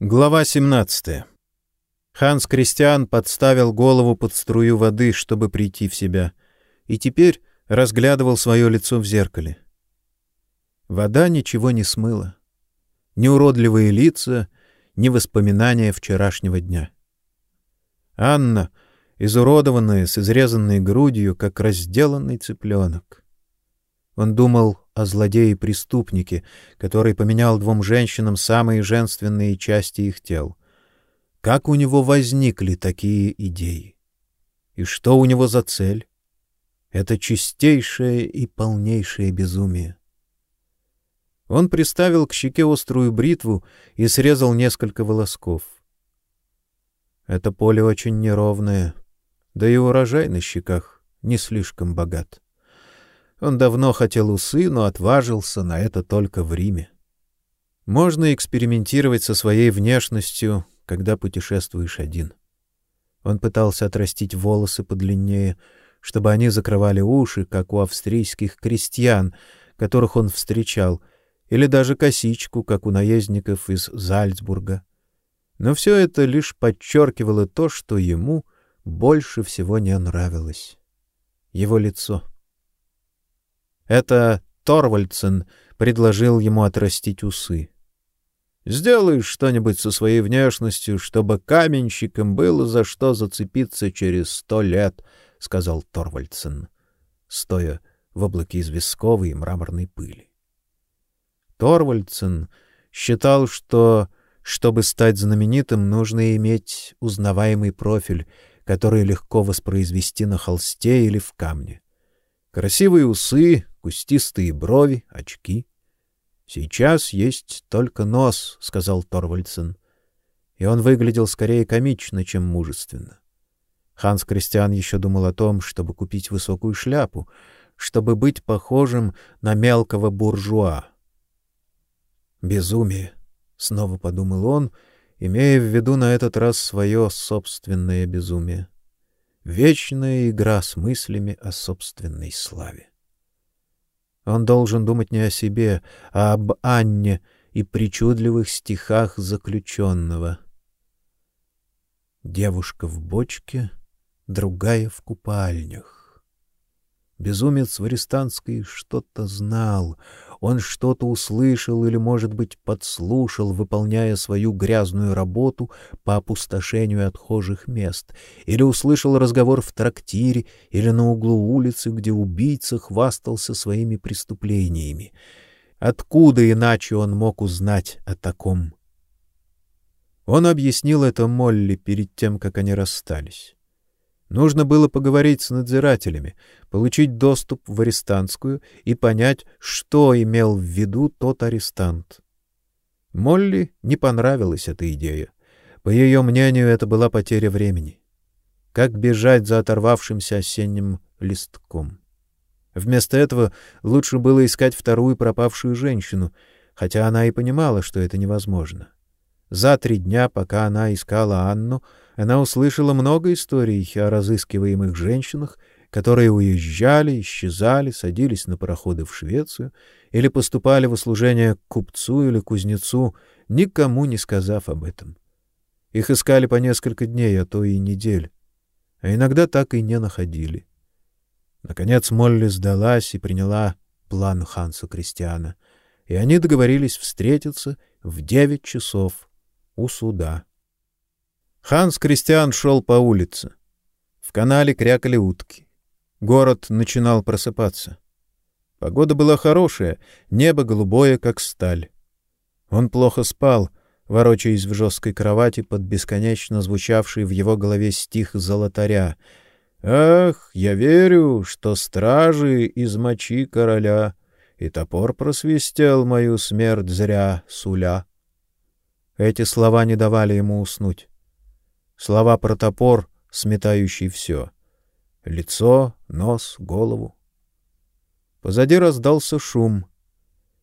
Глава 17. Ханс Кристиан подставил голову под струю воды, чтобы прийти в себя, и теперь разглядывал свое лицо в зеркале. Вода ничего не смыла. Ни уродливые лица, ни воспоминания вчерашнего дня. Анна, изуродованная, с изрезанной грудью, как разделанный цыпленок. Он думал о злодее-преступнике, который поменял двум женщинам самые женственные части их тел. Как у него возникли такие идеи? И что у него за цель? Это чистейшее и полнейшее безумие. Он приставил к щеке острую бритву и срезал несколько волосков. Это поле очень неровное, да и урожай на щеках не слишком богат. Он давно хотел усы, но отважился на это только в Риме. Можно экспериментировать со своей внешностью, когда путешествуешь один. Он пытался отрастить волосы подлиннее, чтобы они закрывали уши, как у австрийских крестьян, которых он встречал, или даже косичку, как у наездников из Зальцбурга. Но все это лишь подчеркивало то, что ему больше всего не нравилось. Его лицо — это Торвальдсен предложил ему отрастить усы. Сделай что-нибудь со своей внешностью, чтобы каменщикам было за что зацепиться через сто лет, — сказал Торвальдсен, стоя в облаке известковой и мраморной пыли. Торвальдсен считал, что, чтобы стать знаменитым, нужно иметь узнаваемый профиль, который легко воспроизвести на холсте или в камне. Красивые усы, кустистые брови, очки. Сейчас есть только нос, сказал Торвальдсен. И он выглядел скорее комично, чем мужественно. Ханс Кристиан еще думал о том, чтобы купить высокую шляпу, чтобы быть похожим на мелкого буржуа. Безумие, снова подумал он, имея в виду на этот раз свое собственное безумие. Вечная игра с мыслями о собственной славе. Он должен думать не о себе, а об Анне и причудливых стихах заключенного. Девушка в бочке, другая в купальнях. Безумец в арестанской что-то знал, он что-то услышал или, может быть, подслушал, выполняя свою грязную работу по опустошению отхожих мест, или услышал разговор в трактире или на углу улицы, где убийца хвастался своими преступлениями. Откуда иначе он мог узнать о таком? Он объяснил это Молли перед тем, как они расстались. Нужно было поговорить с надзирателями, получить доступ в арестантскую и понять, что имел в виду тот арестант. Молли не понравилась эта идея. По ее мнению, это была потеря времени. Как бежать за оторвавшимся осенним листком? Вместо этого лучше было искать вторую пропавшую женщину, хотя она и понимала, что это невозможно. За три дня, пока она искала Анну, она услышала много историй о разыскиваемых женщинах, которые уезжали, исчезали, садились на пароходы в Швецию или поступали в услужение к купцу или кузнецу, никому не сказав об этом. Их искали по несколько дней, а то и недель, а иногда так и не находили. Наконец Молли сдалась и приняла план Ханса Кристиана, и они договорились встретиться в девять часов у суда. Ханс Кристиан шел по улице. В канале крякали утки. Город начинал просыпаться. Погода была хорошая, небо голубое, как сталь. Он плохо спал, ворочаясь в жесткой кровати под бесконечно звучавший в его голове стих золотаря. «Ах, я верю, что стражи из мочи короля, и топор просвистел мою смерть зря, суля». Эти слова не давали ему уснуть. Слова про топор, сметающий все. Лицо, нос, голову. Позади раздался шум.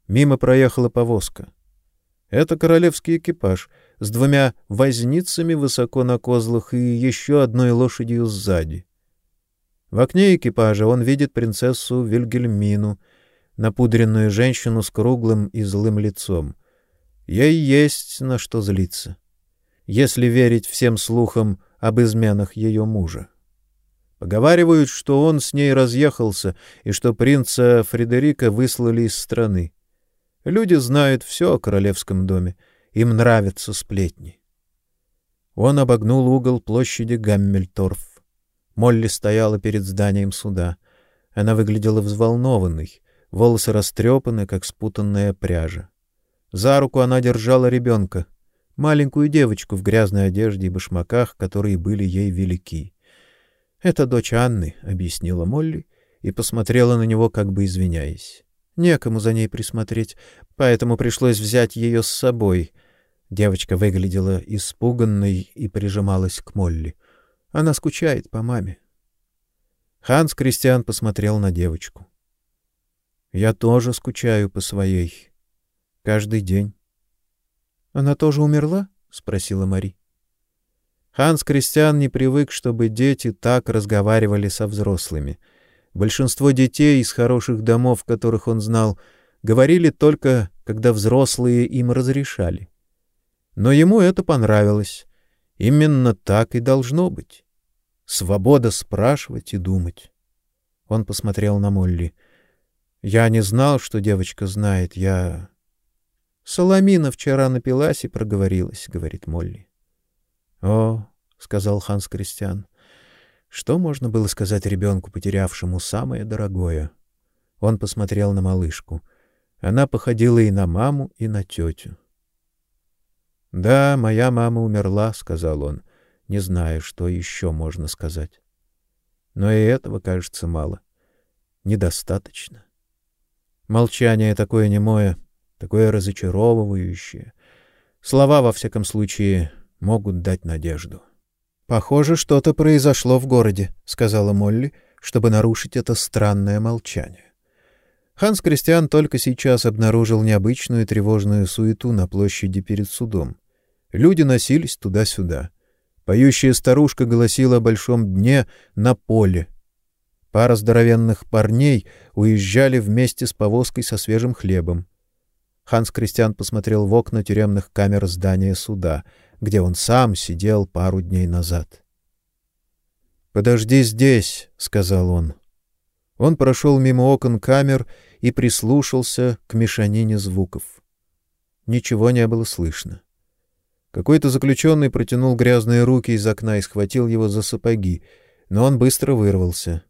Мимо проехала повозка. Это королевский экипаж с двумя возницами высоко на козлах и еще одной лошадью сзади. В окне экипажа он видит принцессу Вильгельмину, напудренную женщину с круглым и злым лицом — Ей есть на что злиться. Если верить всем слухам об изменах ее мужа. Поговаривают, что он с ней разъехался и что принца Фредерика выслали из страны. Люди знают все о королевском доме, им нравятся сплетни. Он обогнул угол площади Гаммельторф. Молли стояла перед зданием суда. Она выглядела взволнованной, волосы растрепаны, как спутанная пряжа. За руку она держала ребенка, маленькую девочку в грязной одежде и башмаках, которые были ей велики. «Это дочь Анны», — объяснила Молли и посмотрела на него, как бы извиняясь. Некому за ней присмотреть, поэтому пришлось взять ее с собой. Девочка выглядела испуганной и прижималась к Молли. Она скучает по маме. Ханс Кристиан посмотрел на девочку. Я тоже скучаю по своей. Каждый день. Она тоже умерла? спросила Мари. Ханс Кристиан не привык, чтобы дети так разговаривали со взрослыми. Большинство детей из хороших домов, которых он знал, говорили только, когда взрослые им разрешали. Но ему это понравилось. Именно так и должно быть. Свобода спрашивать и думать. Он посмотрел на Молли. Я не знал, что девочка знает. Я Соломина вчера напилась и проговорилась, говорит Молли. О, сказал Ханс Кристиан. Что можно было сказать ребенку, потерявшему самое дорогое? Он посмотрел на малышку. Она походила и на маму, и на тетю. Да, моя мама умерла, сказал он, не зная, что еще можно сказать. Но и этого, кажется, мало. Недостаточно. Молчание такое немое, такое разочаровывающее. Слова во всяком случае могут дать надежду. Похоже, что-то произошло в городе, сказала Молли, чтобы нарушить это странное молчание. Ханс Кристиан только сейчас обнаружил необычную тревожную суету на площади перед судом. Люди носились туда-сюда. Поющая старушка голосила о большом дне на поле. Пара здоровенных парней уезжали вместе с повозкой со свежим хлебом. Ханс Кристиан посмотрел в окна тюремных камер здания суда — где он сам сидел пару дней назад. «Подожди здесь», — сказал он. Он прошел мимо окон камер и прислушался к мешанине звуков. Ничего не было слышно. Какой-то заключенный протянул грязные руки из окна и схватил его за сапоги, но он быстро вырвался.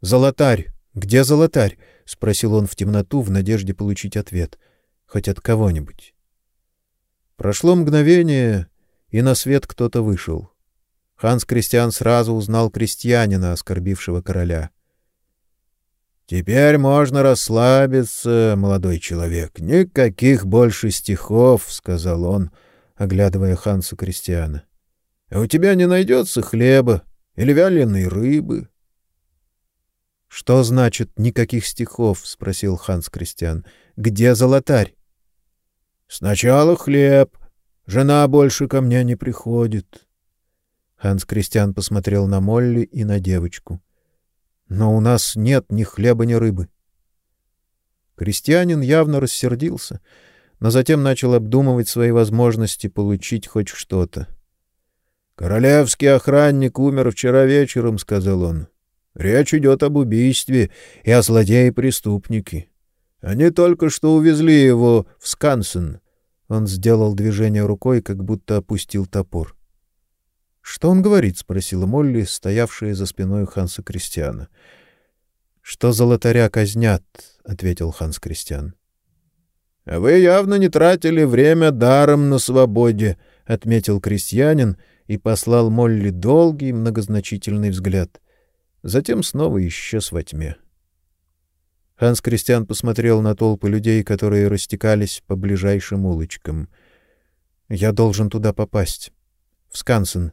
«Золотарь! Где золотарь?» — спросил он в темноту в надежде получить ответ. Хоть от кого-нибудь. Прошло мгновение, и на свет кто-то вышел. Ханс Кристиан сразу узнал крестьянина, оскорбившего короля. Теперь можно расслабиться, молодой человек. Никаких больше стихов, сказал он, оглядывая Ханса Кристиана. А у тебя не найдется хлеба или вяленой рыбы? Что значит никаких стихов, спросил Ханс Кристиан. Где золотарь? Сначала хлеб. Жена больше ко мне не приходит. Ханс Кристиан посмотрел на Молли и на девочку. Но у нас нет ни хлеба, ни рыбы. Крестьянин явно рассердился, но затем начал обдумывать свои возможности получить хоть что-то. Королевский охранник умер вчера вечером, сказал он. Речь идет об убийстве и о злодее-преступнике. Они только что увезли его в Скансен. Он сделал движение рукой, как будто опустил топор. Что он говорит, спросила Молли, стоявшая за спиной Ханса Кристиана. Что золотаря казнят, ответил Ханс Кристиан. Вы явно не тратили время даром на свободе, отметил крестьянин и послал Молли долгий многозначительный взгляд. Затем снова исчез во тьме. Ханс Кристиан посмотрел на толпы людей, которые растекались по ближайшим улочкам. Я должен туда попасть. В Скансен.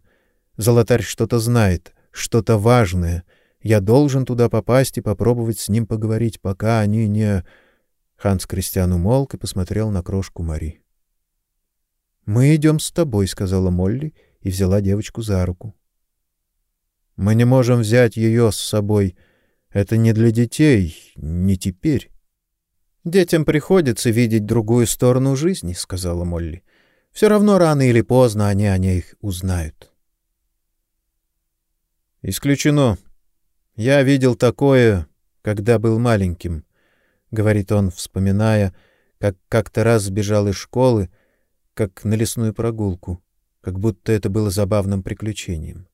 Золотарь что-то знает, что-то важное. Я должен туда попасть и попробовать с ним поговорить, пока они не Ханс Кристиан умолк и посмотрел на крошку Мари. Мы идем с тобой, сказала Молли и взяла девочку за руку. Мы не можем взять ее с собой, это не для детей, не теперь. Детям приходится видеть другую сторону жизни, сказала Молли. Все равно рано или поздно они о них узнают. Исключено. Я видел такое, когда был маленьким, говорит он, вспоминая, как как-то раз сбежал из школы, как на лесную прогулку, как будто это было забавным приключением.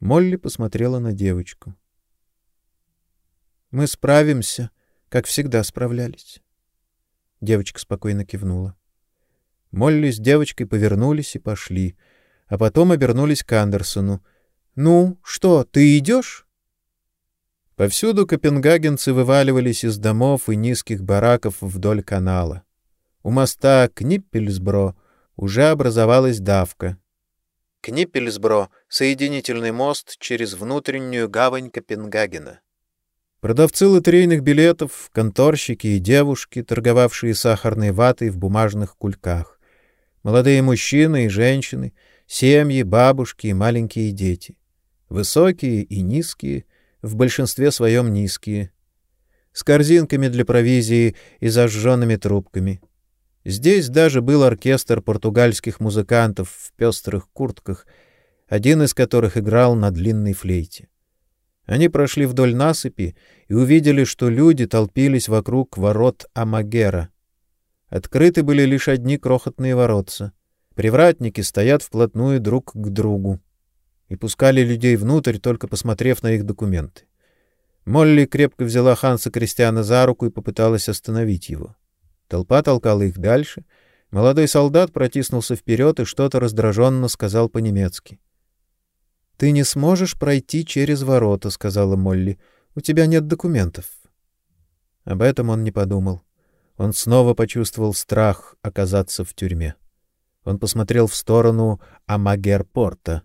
Молли посмотрела на девочку. Мы справимся, как всегда справлялись. Девочка спокойно кивнула. Молли с девочкой повернулись и пошли, а потом обернулись к Андерсону. «Ну, что, ты идешь?» Повсюду копенгагенцы вываливались из домов и низких бараков вдоль канала. У моста Книппельсбро уже образовалась давка. Книппельсбро — соединительный мост через внутреннюю гавань Копенгагена. Продавцы лотерейных билетов, конторщики и девушки, торговавшие сахарной ватой в бумажных кульках молодые мужчины и женщины, семьи, бабушки и маленькие дети, высокие и низкие, в большинстве своем низкие, с корзинками для провизии и зажженными трубками. Здесь даже был оркестр португальских музыкантов в пестрых куртках, один из которых играл на длинной флейте. Они прошли вдоль насыпи и увидели, что люди толпились вокруг ворот Амагера — Открыты были лишь одни крохотные воротца. Привратники стоят вплотную друг к другу и пускали людей внутрь, только посмотрев на их документы. Молли крепко взяла Ханса Кристиана за руку и попыталась остановить его. Толпа толкала их дальше. Молодой солдат протиснулся вперед и что-то раздраженно сказал по-немецки. — Ты не сможешь пройти через ворота, — сказала Молли. — У тебя нет документов. Об этом он не подумал. Он снова почувствовал страх оказаться в тюрьме. Он посмотрел в сторону Амагерпорта.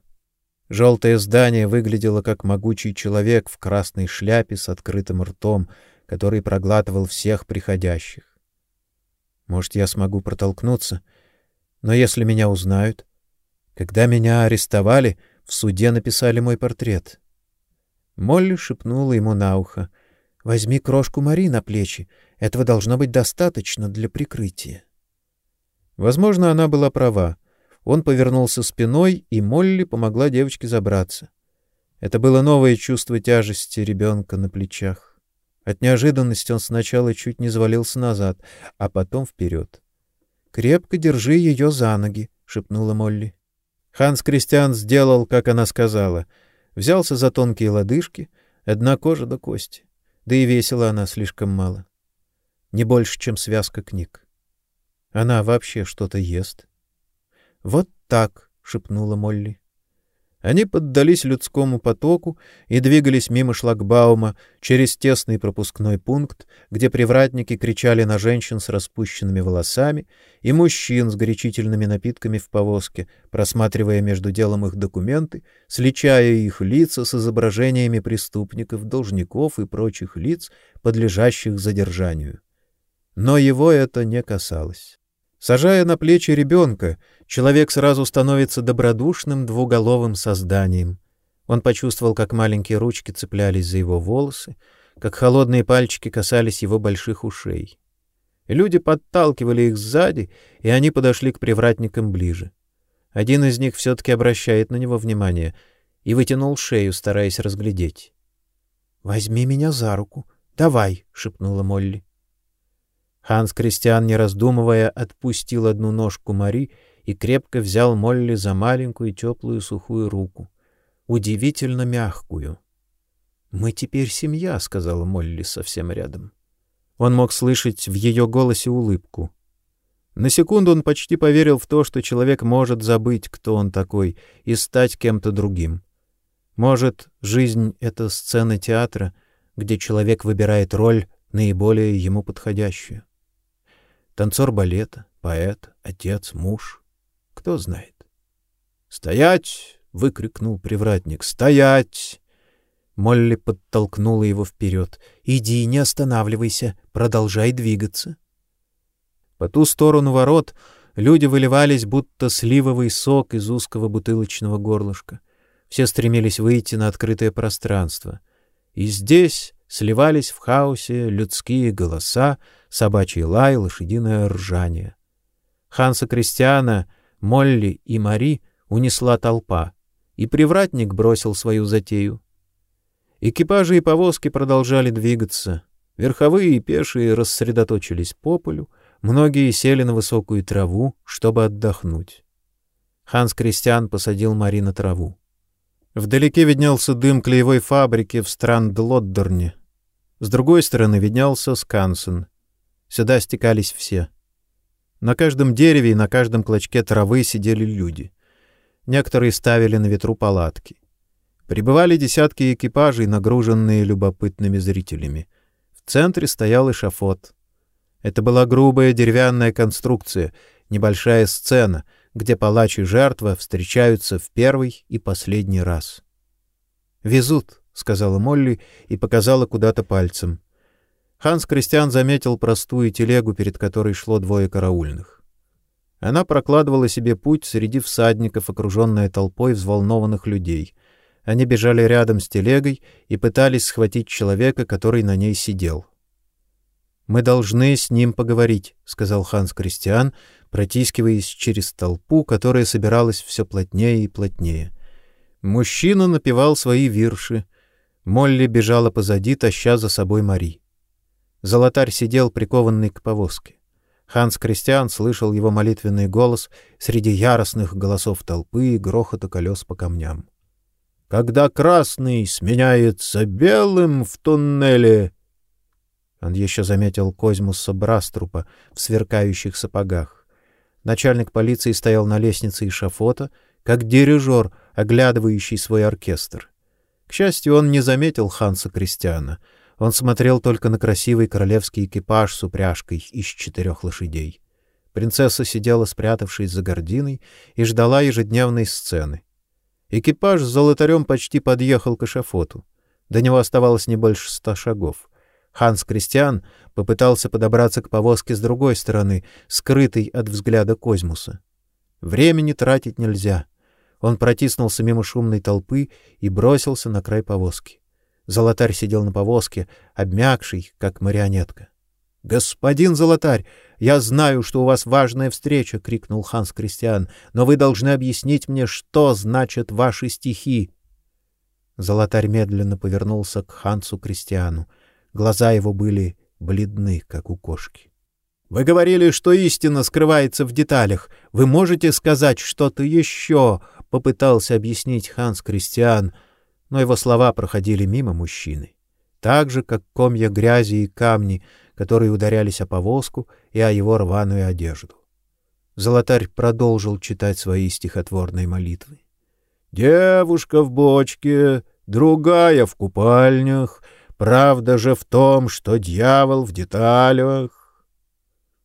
Желтое здание выглядело как могучий человек в красной шляпе с открытым ртом, который проглатывал всех приходящих. Может, я смогу протолкнуться, но если меня узнают, когда меня арестовали, в суде написали мой портрет. Молли шепнула ему на ухо: "Возьми крошку Мари на плечи, этого должно быть достаточно для прикрытия. Возможно, она была права. Он повернулся спиной, и Молли помогла девочке забраться. Это было новое чувство тяжести ребенка на плечах. От неожиданности он сначала чуть не завалился назад, а потом вперед. «Крепко держи ее за ноги», — шепнула Молли. Ханс Кристиан сделал, как она сказала. Взялся за тонкие лодыжки, одна кожа до кости. Да и весила она слишком мало не больше, чем связка книг. Она вообще что-то ест. Вот так, шепнула Молли. Они поддались людскому потоку и двигались мимо шлагбаума через тесный пропускной пункт, где привратники кричали на женщин с распущенными волосами и мужчин с горячительными напитками в повозке, просматривая между делом их документы, сличая их лица с изображениями преступников, должников и прочих лиц, подлежащих задержанию. Но его это не касалось. Сажая на плечи ребенка, человек сразу становится добродушным двуголовым созданием. Он почувствовал, как маленькие ручки цеплялись за его волосы, как холодные пальчики касались его больших ушей. Люди подталкивали их сзади, и они подошли к привратникам ближе. Один из них все-таки обращает на него внимание и вытянул шею, стараясь разглядеть. — Возьми меня за руку. Давай, — шепнула Молли. Ханс Кристиан, не раздумывая, отпустил одну ножку Мари и крепко взял Молли за маленькую теплую сухую руку, удивительно мягкую. «Мы теперь семья», — сказала Молли совсем рядом. Он мог слышать в ее голосе улыбку. На секунду он почти поверил в то, что человек может забыть, кто он такой, и стать кем-то другим. Может, жизнь — это сцена театра, где человек выбирает роль, наиболее ему подходящую танцор балета, поэт, отец, муж. Кто знает. «Стоять!» — выкрикнул привратник. «Стоять!» Молли подтолкнула его вперед. «Иди, не останавливайся, продолжай двигаться». По ту сторону ворот люди выливались, будто сливовый сок из узкого бутылочного горлышка. Все стремились выйти на открытое пространство. И здесь сливались в хаосе людские голоса, собачий лай, лошадиное ржание. Ханса Кристиана, Молли и Мари унесла толпа, и привратник бросил свою затею. Экипажи и повозки продолжали двигаться. Верховые и пешие рассредоточились по полю, многие сели на высокую траву, чтобы отдохнуть. Ханс Кристиан посадил Мари на траву. Вдалеке виднелся дым клеевой фабрики в Страндлоддерне. С другой стороны виднелся Скансен. Сюда стекались все. На каждом дереве и на каждом клочке травы сидели люди. Некоторые ставили на ветру палатки. Прибывали десятки экипажей, нагруженные любопытными зрителями. В центре стоял эшафот. Это была грубая деревянная конструкция, небольшая сцена — где палач и жертва встречаются в первый и последний раз. «Везут», — сказала Молли и показала куда-то пальцем. Ханс Кристиан заметил простую телегу, перед которой шло двое караульных. Она прокладывала себе путь среди всадников, окруженная толпой взволнованных людей. Они бежали рядом с телегой и пытались схватить человека, который на ней сидел. «Мы должны с ним поговорить», — сказал Ханс Кристиан, протискиваясь через толпу, которая собиралась все плотнее и плотнее. Мужчина напевал свои вирши. Молли бежала позади, таща за собой Мари. Золотарь сидел прикованный к повозке. Ханс Кристиан слышал его молитвенный голос среди яростных голосов толпы и грохота колес по камням. «Когда красный сменяется белым в туннеле...» Он еще заметил Козьмуса Браструпа в сверкающих сапогах. Начальник полиции стоял на лестнице эшафота, как дирижер, оглядывающий свой оркестр. К счастью, он не заметил Ханса Кристиана. Он смотрел только на красивый королевский экипаж с упряжкой из четырех лошадей. Принцесса сидела, спрятавшись за гординой, и ждала ежедневной сцены. Экипаж с золотарем почти подъехал к эшафоту. До него оставалось не больше ста шагов. Ханс Кристиан попытался подобраться к повозке с другой стороны, скрытой от взгляда Козьмуса. Времени тратить нельзя. Он протиснулся мимо шумной толпы и бросился на край повозки. Золотарь сидел на повозке, обмякший, как марионетка. «Господин Золотарь, я знаю, что у вас важная встреча!» — крикнул Ханс Кристиан. «Но вы должны объяснить мне, что значат ваши стихи!» Золотарь медленно повернулся к Хансу Кристиану. Глаза его были бледны, как у кошки. Вы говорили, что истина скрывается в деталях. Вы можете сказать что-то еще? попытался объяснить Ханс Кристиан, но его слова проходили мимо мужчины, так же как комья грязи и камни, которые ударялись о повозку и о его рваную одежду. Золотарь продолжил читать свои стихотворные молитвы. Девушка в бочке, другая в купальнях, Правда же в том, что дьявол в деталях.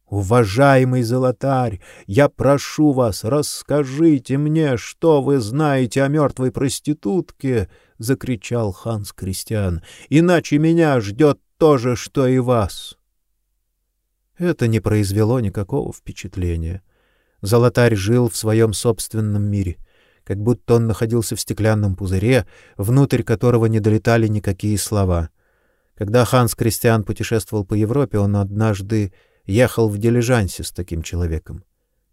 Уважаемый золотарь, я прошу вас, расскажите мне, что вы знаете о мертвой проститутке, закричал Ханс Кристиан. Иначе меня ждет то же, что и вас. Это не произвело никакого впечатления. Золотарь жил в своем собственном мире, как будто он находился в стеклянном пузыре, внутрь которого не долетали никакие слова. Когда Ханс Кристиан путешествовал по Европе, он однажды ехал в дилижансе с таким человеком.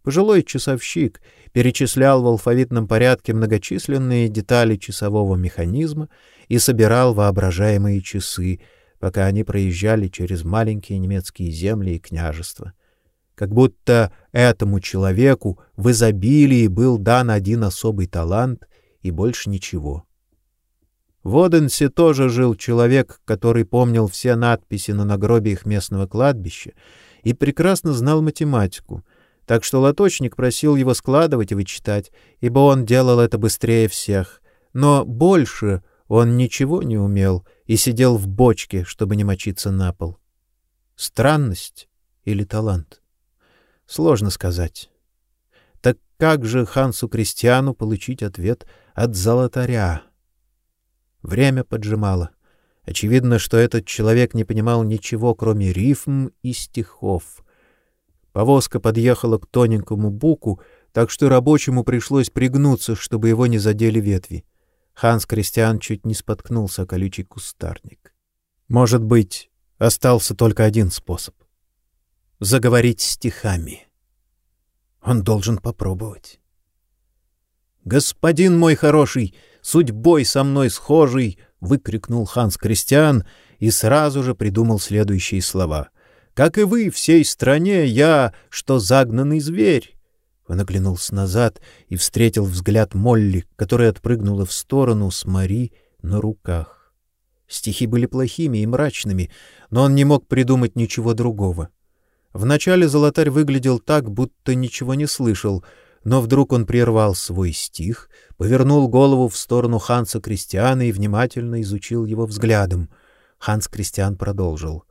Пожилой часовщик перечислял в алфавитном порядке многочисленные детали часового механизма и собирал воображаемые часы, пока они проезжали через маленькие немецкие земли и княжества. Как будто этому человеку в изобилии был дан один особый талант и больше ничего. В Оденсе тоже жил человек, который помнил все надписи на нагробиях местного кладбища и прекрасно знал математику, так что лоточник просил его складывать и вычитать, ибо он делал это быстрее всех. Но больше он ничего не умел и сидел в бочке, чтобы не мочиться на пол. Странность или талант? Сложно сказать. Так как же Хансу Кристиану получить ответ от золотаря? Время поджимало. Очевидно, что этот человек не понимал ничего, кроме рифм и стихов. Повозка подъехала к тоненькому буку, так что рабочему пришлось пригнуться, чтобы его не задели ветви. Ханс Кристиан чуть не споткнулся о колючий кустарник. Может быть, остался только один способ — заговорить стихами. Он должен попробовать. «Господин мой хороший, судьбой со мной схожий!» — выкрикнул Ханс Кристиан и сразу же придумал следующие слова. «Как и вы, всей стране, я, что загнанный зверь!» Он оглянулся назад и встретил взгляд Молли, которая отпрыгнула в сторону с Мари на руках. Стихи были плохими и мрачными, но он не мог придумать ничего другого. Вначале золотарь выглядел так, будто ничего не слышал, но вдруг он прервал свой стих, повернул голову в сторону Ханса Кристиана и внимательно изучил его взглядом. Ханс Кристиан продолжил.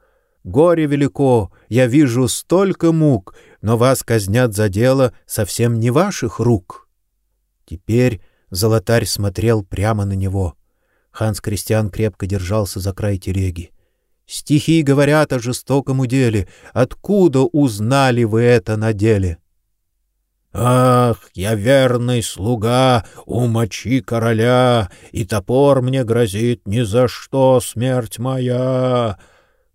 «Горе велико, я вижу столько мук, но вас казнят за дело совсем не ваших рук». Теперь золотарь смотрел прямо на него. Ханс Кристиан крепко держался за край телеги. Стихи говорят о жестоком уделе. Откуда узнали вы это на деле? Ах, я верный слуга у мочи короля, и топор мне грозит ни за что смерть моя.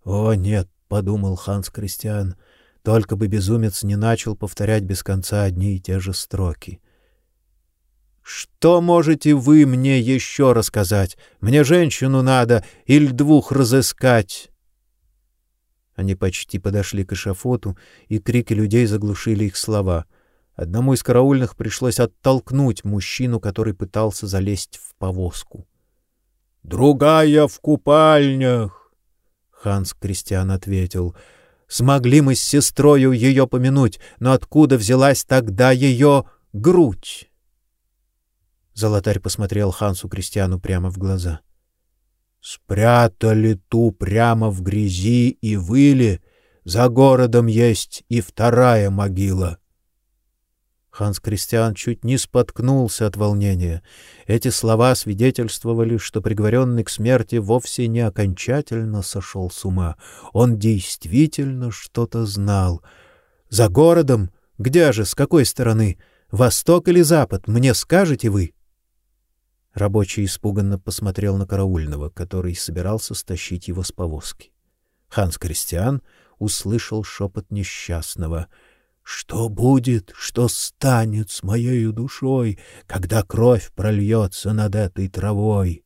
О нет, подумал Ханс Кристиан, только бы безумец не начал повторять без конца одни и те же строки. Что можете вы мне еще рассказать? Мне женщину надо или двух разыскать. Они почти подошли к эшафоту, и крики людей заглушили их слова. Одному из караульных пришлось оттолкнуть мужчину, который пытался залезть в повозку. Другая в купальнях. Ханс Кристиан ответил: Смогли мы с сестрою ее помянуть, но откуда взялась тогда ее грудь? Золотарь посмотрел Хансу Кристиану прямо в глаза. Спрятали ту прямо в грязи и выли, за городом есть и вторая могила. Ханс Кристиан чуть не споткнулся от волнения. Эти слова свидетельствовали, что приговоренный к смерти вовсе не окончательно сошел с ума. Он действительно что-то знал. За городом? Где же, с какой стороны? Восток или запад? Мне скажете вы? Рабочий испуганно посмотрел на караульного, который собирался стащить его с повозки. Ханс Кристиан услышал шепот несчастного. Что будет, что станет с моей душой, когда кровь прольется над этой травой?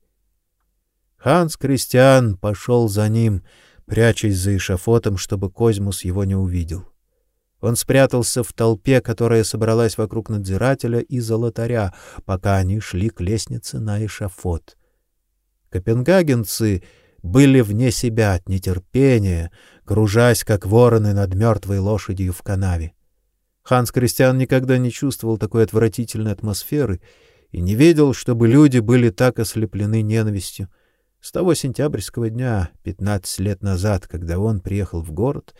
Ханс Кристиан пошел за ним, прячась за эшафотом, чтобы Козьмус его не увидел. Он спрятался в толпе, которая собралась вокруг надзирателя и золотаря, пока они шли к лестнице на эшафот. Копенгагенцы были вне себя от нетерпения, кружась как вороны над мертвой лошадью в канаве. Ханс Кристиан никогда не чувствовал такой отвратительной атмосферы и не видел, чтобы люди были так ослеплены ненавистью. С того сентябрьского дня, пятнадцать лет назад, когда он приехал в город,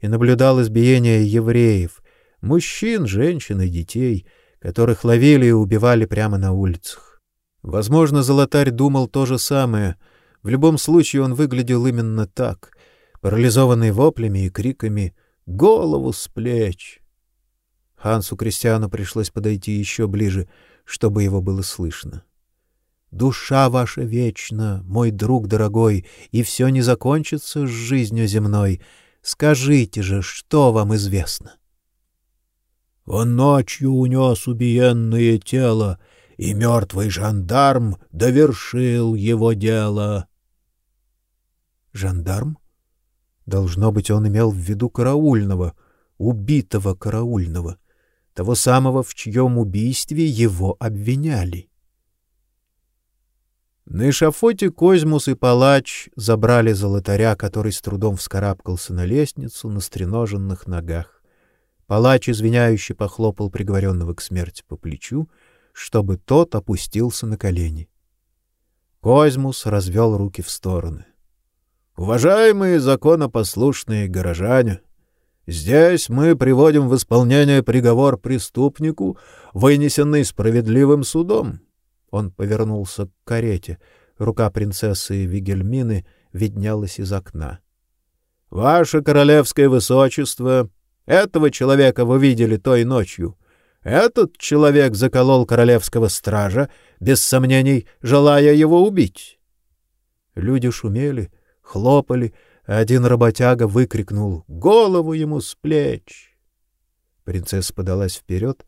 и наблюдал избиения евреев, мужчин, женщин и детей, которых ловили и убивали прямо на улицах. Возможно, золотарь думал то же самое. В любом случае он выглядел именно так, парализованный воплями и криками «Голову с плеч!». Хансу Кристиану пришлось подойти еще ближе, чтобы его было слышно. Душа ваша вечна, мой друг дорогой, и все не закончится с жизнью земной. Скажите же, что вам известно? Он ночью унес убиенное тело, и мертвый жандарм довершил его дело. Жандарм? Должно быть, он имел в виду караульного, убитого караульного, того самого, в чьем убийстве его обвиняли. На эшафоте Козьмус и палач забрали золотаря, который с трудом вскарабкался на лестницу на стреноженных ногах. Палач извиняюще похлопал приговоренного к смерти по плечу, чтобы тот опустился на колени. Козьмус развел руки в стороны. Уважаемые законопослушные горожане, здесь мы приводим в исполнение приговор преступнику, вынесенный справедливым судом. Он повернулся к карете. Рука принцессы Вигельмины виднелась из окна. Ваше королевское высочество, этого человека вы видели той ночью. Этот человек заколол королевского стража, без сомнений, желая его убить. Люди шумели, хлопали, один работяга выкрикнул: "Голову ему с плеч!" Принцесса подалась вперед.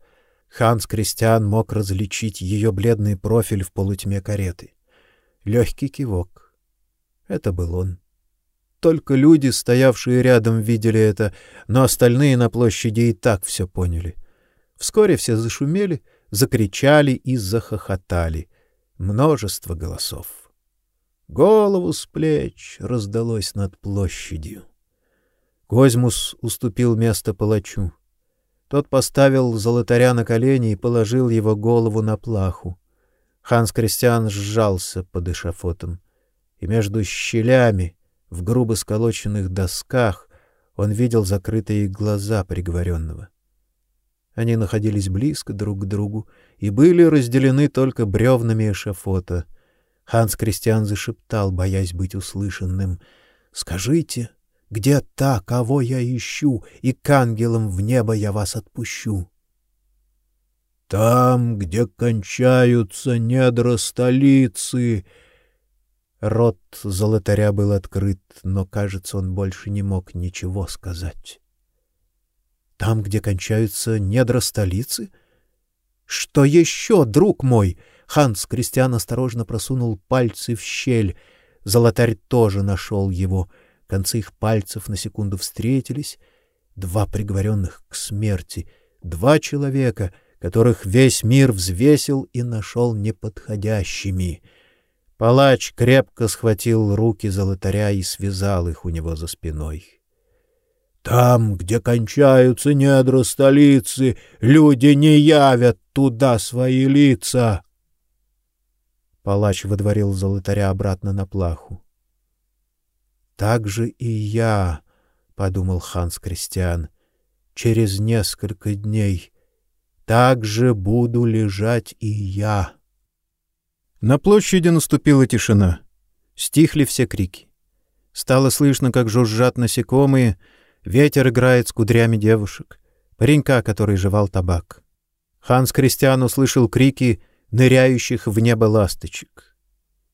Ханс Кристиан мог различить ее бледный профиль в полутьме кареты. Легкий кивок. Это был он. Только люди, стоявшие рядом, видели это, но остальные на площади и так все поняли. Вскоре все зашумели, закричали и захохотали. Множество голосов. Голову с плеч раздалось над площадью. Козьмус уступил место палачу. Тот поставил золотаря на колени и положил его голову на плаху. Ханс Кристиан сжался под эшафотом, и между щелями в грубо сколоченных досках он видел закрытые глаза приговоренного. Они находились близко друг к другу и были разделены только бревнами эшафота. Ханс Кристиан зашептал, боясь быть услышанным: "Скажите, где та, кого я ищу, и к ангелам в небо я вас отпущу?" Там, где кончаются недра столицы, Рот золотаря был открыт, но, кажется, он больше не мог ничего сказать. Там, где кончаются недра столицы? Что еще, друг мой? Ханс Кристиан осторожно просунул пальцы в щель. Золотарь тоже нашел его. Концы их пальцев на секунду встретились. Два приговоренных к смерти, два человека, которых весь мир взвесил и нашел неподходящими — Палач крепко схватил руки золотаря и связал их у него за спиной. Там, где кончаются недра столицы, люди не явят туда свои лица. Палач выдворил золотаря обратно на плаху. Так же и я, подумал Ханс Кристиан, через несколько дней так же буду лежать и я. На площади наступила тишина. Стихли все крики. Стало слышно, как жужжат насекомые, ветер играет с кудрями девушек, паренька, который жевал табак. Ханс Кристиан услышал крики ныряющих в небо ласточек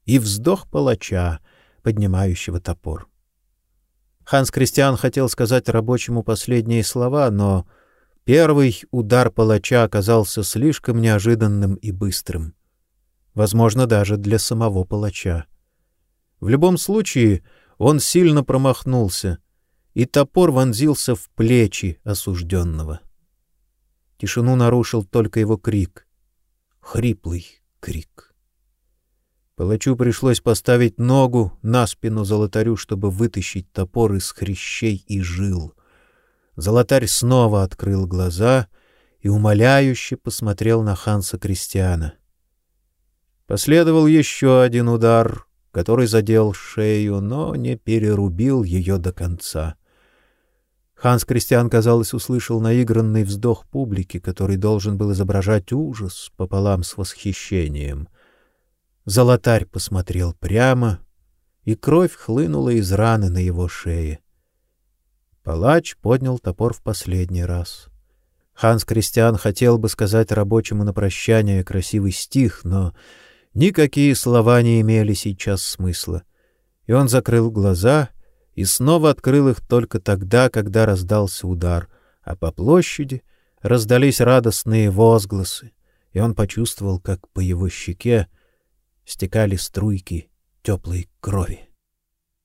и вздох палача, поднимающего топор. Ханс Кристиан хотел сказать рабочему последние слова, но первый удар палача оказался слишком неожиданным и быстрым возможно, даже для самого палача. В любом случае, он сильно промахнулся, и топор вонзился в плечи осужденного. Тишину нарушил только его крик, хриплый крик. Палачу пришлось поставить ногу на спину золотарю, чтобы вытащить топор из хрящей и жил. Золотарь снова открыл глаза и умоляюще посмотрел на Ханса Кристиана. Последовал еще один удар, который задел шею, но не перерубил ее до конца. Ханс Кристиан, казалось, услышал наигранный вздох публики, который должен был изображать ужас пополам с восхищением. Золотарь посмотрел прямо, и кровь хлынула из раны на его шее. Палач поднял топор в последний раз. Ханс Кристиан хотел бы сказать рабочему на прощание красивый стих, но Никакие слова не имели сейчас смысла. И он закрыл глаза и снова открыл их только тогда, когда раздался удар, а по площади раздались радостные возгласы, и он почувствовал, как по его щеке стекали струйки теплой крови.